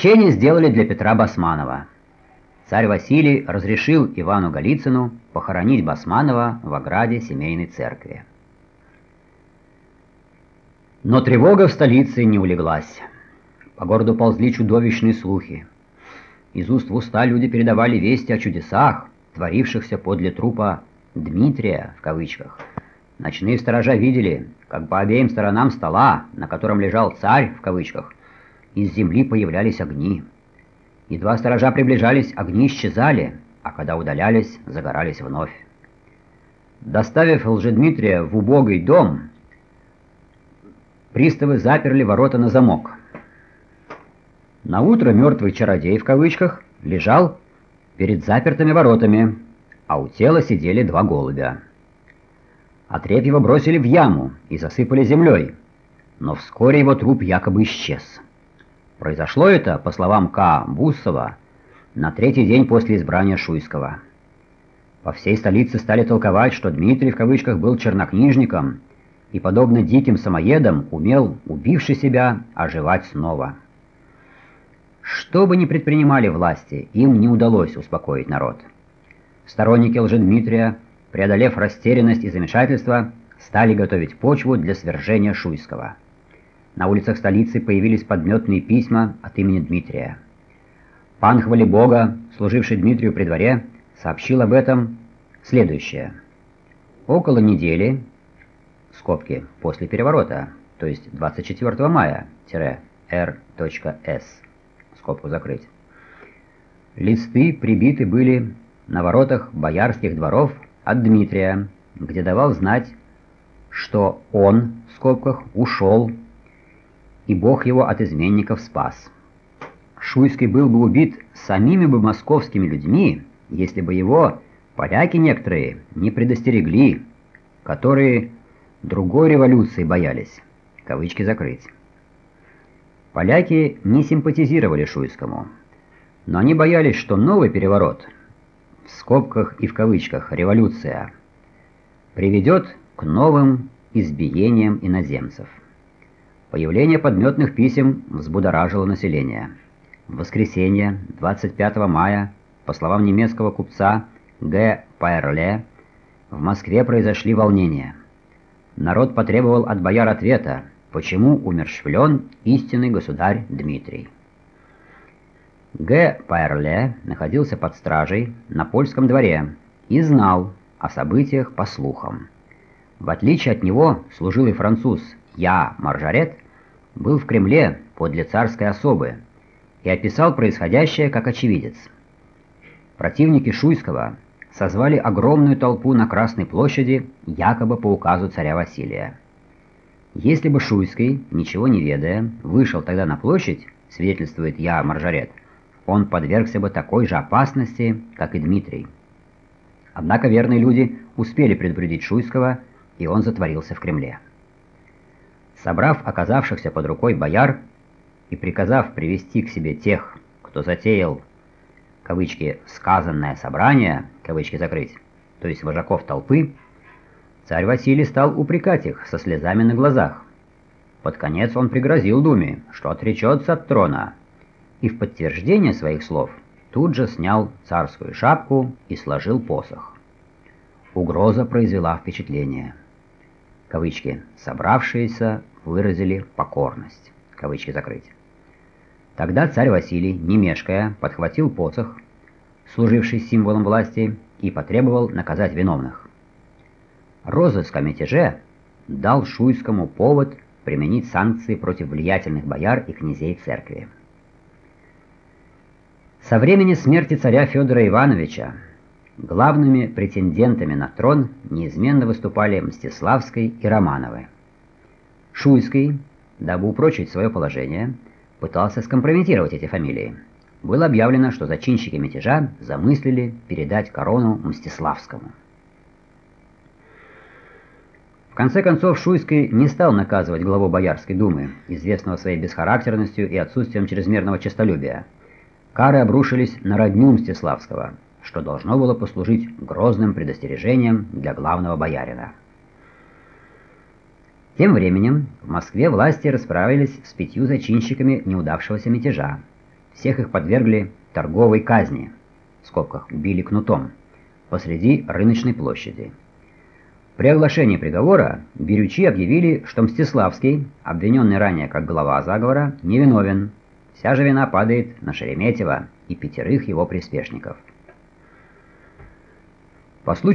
Чени сделали для Петра Басманова. Царь Василий разрешил Ивану Голицыну похоронить Басманова в ограде семейной церкви. Но тревога в столице не улеглась. По городу ползли чудовищные слухи. Из уст в уста люди передавали вести о чудесах, творившихся подле трупа «Дмитрия» в кавычках. Ночные сторожа видели, как по обеим сторонам стола, на котором лежал «царь» в кавычках, из земли появлялись огни. Едва сторожа приближались, огни исчезали, а когда удалялись, загорались вновь. Доставив Лжедмитрия в убогий дом, приставы заперли ворота на замок. На утро мертвый чародей в кавычках лежал перед запертыми воротами, а у тела сидели два голубя. Отрепьева бросили в яму и засыпали землей, но вскоре его труп якобы исчез. Произошло это, по словам К. Буссова, на третий день после избрания Шуйского. По всей столице стали толковать, что Дмитрий в кавычках был чернокнижником и, подобно диким самоедам, умел, убивший себя, оживать снова. Что бы ни предпринимали власти, им не удалось успокоить народ. Сторонники Лжедмитрия, преодолев растерянность и замешательство, стали готовить почву для свержения Шуйского. На улицах столицы появились подметные письма от имени Дмитрия. Пан Хвалибога, служивший Дмитрию при дворе, сообщил об этом следующее. Около недели, скобки, после переворота, то есть 24 мая-r.s, скобку закрыть. Листы прибиты были на воротах боярских дворов от Дмитрия, где давал знать, что он, в скобках, ушел, и Бог его от изменников спас. Шуйский был бы убит самими бы московскими людьми, если бы его поляки некоторые не предостерегли, которые другой революции боялись. Кавычки закрыть. Поляки не симпатизировали Шуйскому, но они боялись, что новый переворот, в скобках и в кавычках «революция», приведет к новым избиениям иноземцев. Появление подметных писем взбудоражило население. В воскресенье, 25 мая, по словам немецкого купца Г. Пайрле, в Москве произошли волнения. Народ потребовал от бояр ответа, почему умерщвлен истинный государь Дмитрий. Г. Пайрле находился под стражей на польском дворе и знал о событиях по слухам. В отличие от него, служилый француз Я. Маржарет был в Кремле подле царской особы и описал происходящее как очевидец. Противники Шуйского созвали огромную толпу на Красной площади якобы по указу царя Василия. Если бы Шуйский, ничего не ведая, вышел тогда на площадь, свидетельствует я Маржарет, он подвергся бы такой же опасности, как и Дмитрий. Однако верные люди успели предупредить Шуйского, и он затворился в Кремле. Собрав оказавшихся под рукой бояр и приказав привести к себе тех, кто затеял, кавычки, «сказанное собрание», кавычки закрыть, то есть вожаков толпы, Царь Василий стал упрекать их со слезами на глазах. Под конец он пригрозил Думе, что отречется от трона, и в подтверждение своих слов тут же снял царскую шапку и сложил посох. Угроза произвела впечатление. Кавычки «собравшиеся» выразили покорность. Кавычки закрыть. Тогда царь Василий, не мешкая, подхватил посох, служивший символом власти, и потребовал наказать виновных. Розыск о мятеже дал Шуйскому повод применить санкции против влиятельных бояр и князей церкви. Со времени смерти царя Федора Ивановича главными претендентами на трон неизменно выступали Мстиславский и Романовы. Шуйский, дабы упрочить свое положение, пытался скомпрометировать эти фамилии. Было объявлено, что зачинщики мятежа замыслили передать корону Мстиславскому конце концов, Шуйский не стал наказывать главу Боярской думы, известного своей бесхарактерностью и отсутствием чрезмерного честолюбия. Кары обрушились на родню Мстиславского, что должно было послужить грозным предостережением для главного боярина. Тем временем в Москве власти расправились с пятью зачинщиками неудавшегося мятежа. Всех их подвергли торговой казни, в скобках били кнутом, посреди рыночной площади. При оглашении приговора берючи объявили, что Мстиславский, обвиненный ранее как глава заговора, невиновен. Вся же вина падает на Шереметьева и пятерых его приспешников. По случаю